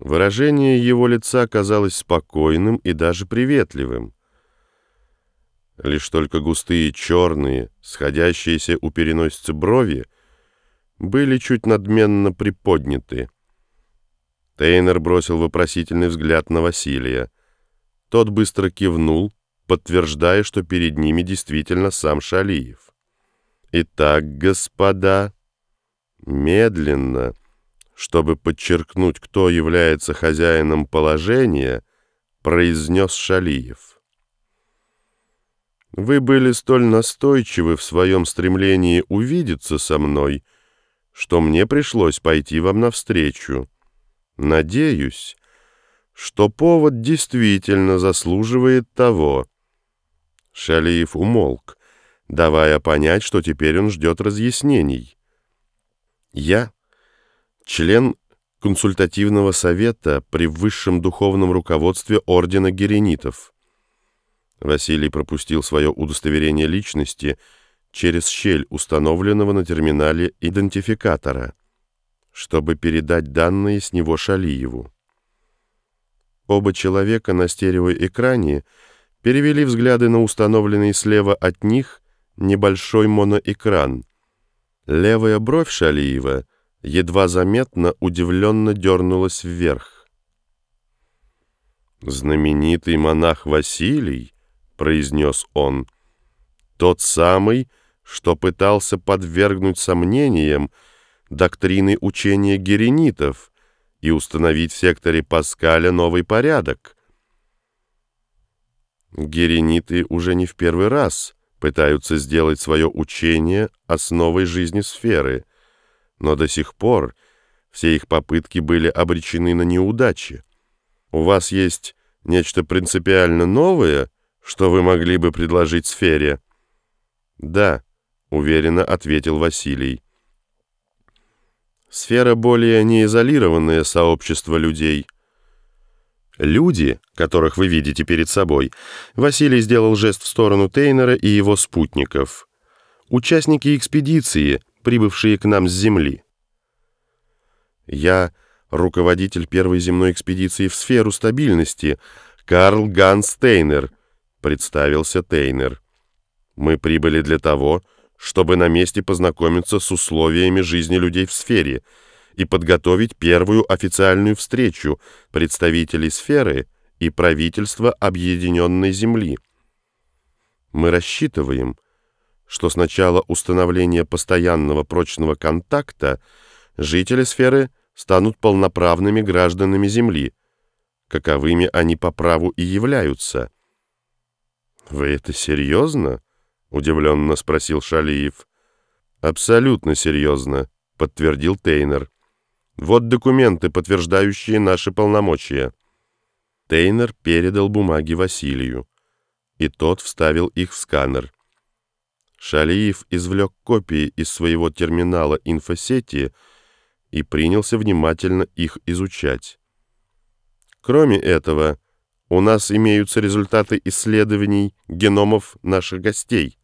Выражение его лица казалось спокойным и даже приветливым. Лишь только густые черные, сходящиеся у переносицы брови, были чуть надменно приподняты. Тейнер бросил вопросительный взгляд на Василия. Тот быстро кивнул, подтверждая, что перед ними действительно сам Шалиев. «Итак, господа, медленно, чтобы подчеркнуть, кто является хозяином положения, произнес Шалиев. Вы были столь настойчивы в своем стремлении увидеться со мной, что мне пришлось пойти вам навстречу. Надеюсь, что повод действительно заслуживает того. Шалиев умолк, давая понять, что теперь он ждет разъяснений. Я, член консультативного совета при высшем духовном руководстве Ордена Геренитов, Василий пропустил свое удостоверение личности через щель установленного на терминале идентификатора, чтобы передать данные с него Шалиеву. Оба человека на стереоэкране перевели взгляды на установленный слева от них небольшой моноэкран. Левая бровь Шалиева едва заметно удивленно дернулась вверх. Знаменитый монах Василий произнес он. Тот самый, что пытался подвергнуть сомнениям доктрины учения геренитов и установить в секторе Паскаля новый порядок. Герениты уже не в первый раз пытаются сделать свое учение основой жизни сферы, но до сих пор все их попытки были обречены на неудачи. У вас есть нечто принципиально новое — что вы могли бы предложить сфере?» «Да», — уверенно ответил Василий. «Сфера более неизолированное сообщество людей». Люди, которых вы видите перед собой, Василий сделал жест в сторону Тейнера и его спутников. Участники экспедиции, прибывшие к нам с Земли. Я руководитель первой земной экспедиции в сферу стабильности, Карл Ганс Тейнер, представился Тейнер. «Мы прибыли для того, чтобы на месте познакомиться с условиями жизни людей в сфере и подготовить первую официальную встречу представителей сферы и правительства Объединенной Земли. Мы рассчитываем, что с начала установления постоянного прочного контакта жители сферы станут полноправными гражданами Земли, каковыми они по праву и являются – «Вы это серьезно?» — удивленно спросил Шалиев. «Абсолютно серьезно», — подтвердил Тейнер. «Вот документы, подтверждающие наши полномочия». Тейнер передал бумаги Василию, и тот вставил их в сканер. Шалиев извлек копии из своего терминала инфосети и принялся внимательно их изучать. Кроме этого, у нас имеются результаты исследований геномов наших гостей.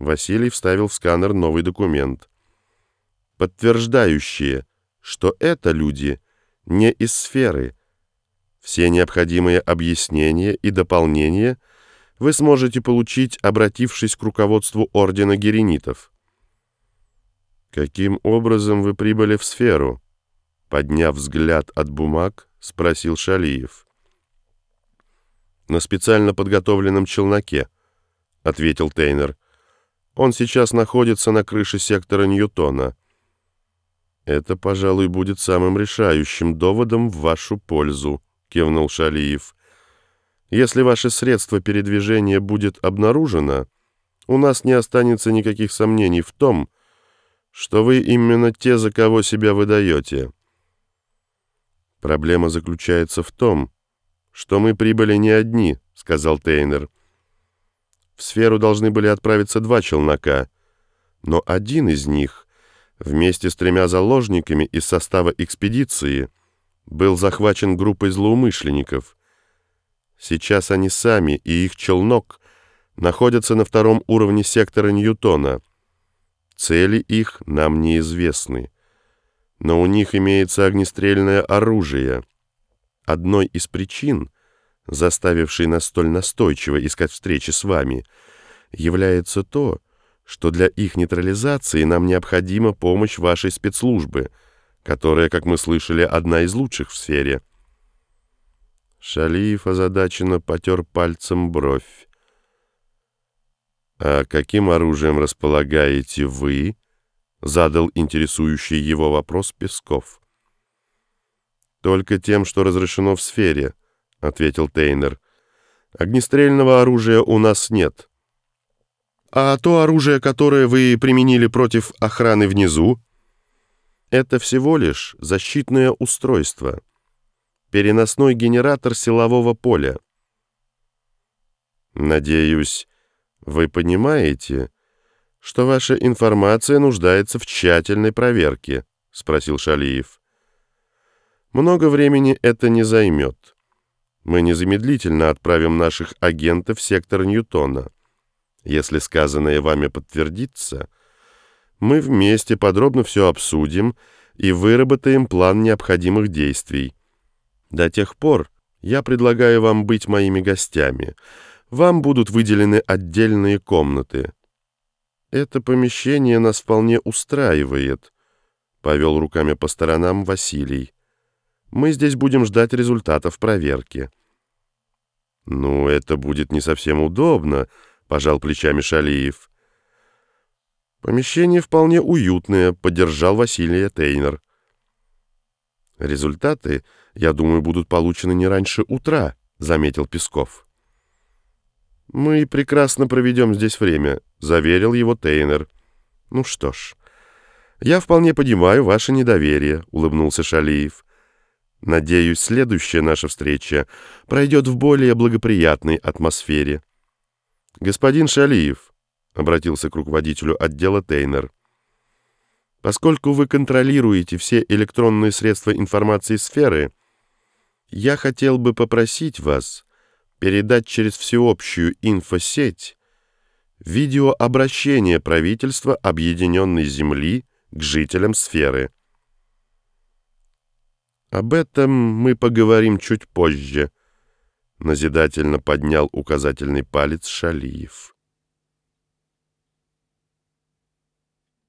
Василий вставил в сканер новый документ, подтверждающие, что это люди не из сферы. Все необходимые объяснения и дополнения вы сможете получить, обратившись к руководству Ордена Геренитов. «Каким образом вы прибыли в сферу?» Подняв взгляд от бумаг, спросил Шалиев на специально подготовленном челноке», — ответил Тейнер. «Он сейчас находится на крыше сектора Ньютона». «Это, пожалуй, будет самым решающим доводом в вашу пользу», — кивнул Шалиев. «Если ваше средство передвижения будет обнаружено, у нас не останется никаких сомнений в том, что вы именно те, за кого себя выдаете». Проблема заключается в том, что мы прибыли не одни», — сказал Тейнер. «В сферу должны были отправиться два челнока, но один из них, вместе с тремя заложниками из состава экспедиции, был захвачен группой злоумышленников. Сейчас они сами и их челнок находятся на втором уровне сектора Ньютона. Цели их нам неизвестны, но у них имеется огнестрельное оружие — Одной из причин, заставившей нас столь настойчиво искать встречи с вами, является то, что для их нейтрализации нам необходима помощь вашей спецслужбы, которая, как мы слышали, одна из лучших в сфере. Шалиев озадаченно потер пальцем бровь. «А каким оружием располагаете вы?» — задал интересующий его вопрос Песков. «Только тем, что разрешено в сфере», — ответил Тейнер. «Огнестрельного оружия у нас нет». «А то оружие, которое вы применили против охраны внизу?» «Это всего лишь защитное устройство. Переносной генератор силового поля». «Надеюсь, вы понимаете, что ваша информация нуждается в тщательной проверке?» — спросил Шалиев. «Много времени это не займет. Мы незамедлительно отправим наших агентов в сектор Ньютона». Если сказанное вами подтвердится, мы вместе подробно все обсудим и выработаем план необходимых действий. До тех пор я предлагаю вам быть моими гостями. Вам будут выделены отдельные комнаты. Это помещение нас вполне устраивает, — повел руками по сторонам Василий. Мы здесь будем ждать результатов проверки. Ну, это будет не совсем удобно, — пожал плечами Шалиев. Помещение вполне уютное, поддержал Василия Тейнер. Результаты, я думаю, будут получены не раньше утра, заметил Песков. Мы прекрасно проведем здесь время, заверил его Тейнер. Ну что ж, я вполне понимаю ваше недоверие, улыбнулся Шалиев. Надеюсь, следующая наша встреча пройдет в более благоприятной атмосфере. «Господин Шалиев», — обратился к руководителю отдела Тейнер, «поскольку вы контролируете все электронные средства информации сферы, я хотел бы попросить вас передать через всеобщую инфосеть видеообращение правительства Объединенной Земли к жителям сферы. Об этом мы поговорим чуть позже, назидательно поднял указательный палец Шалиев.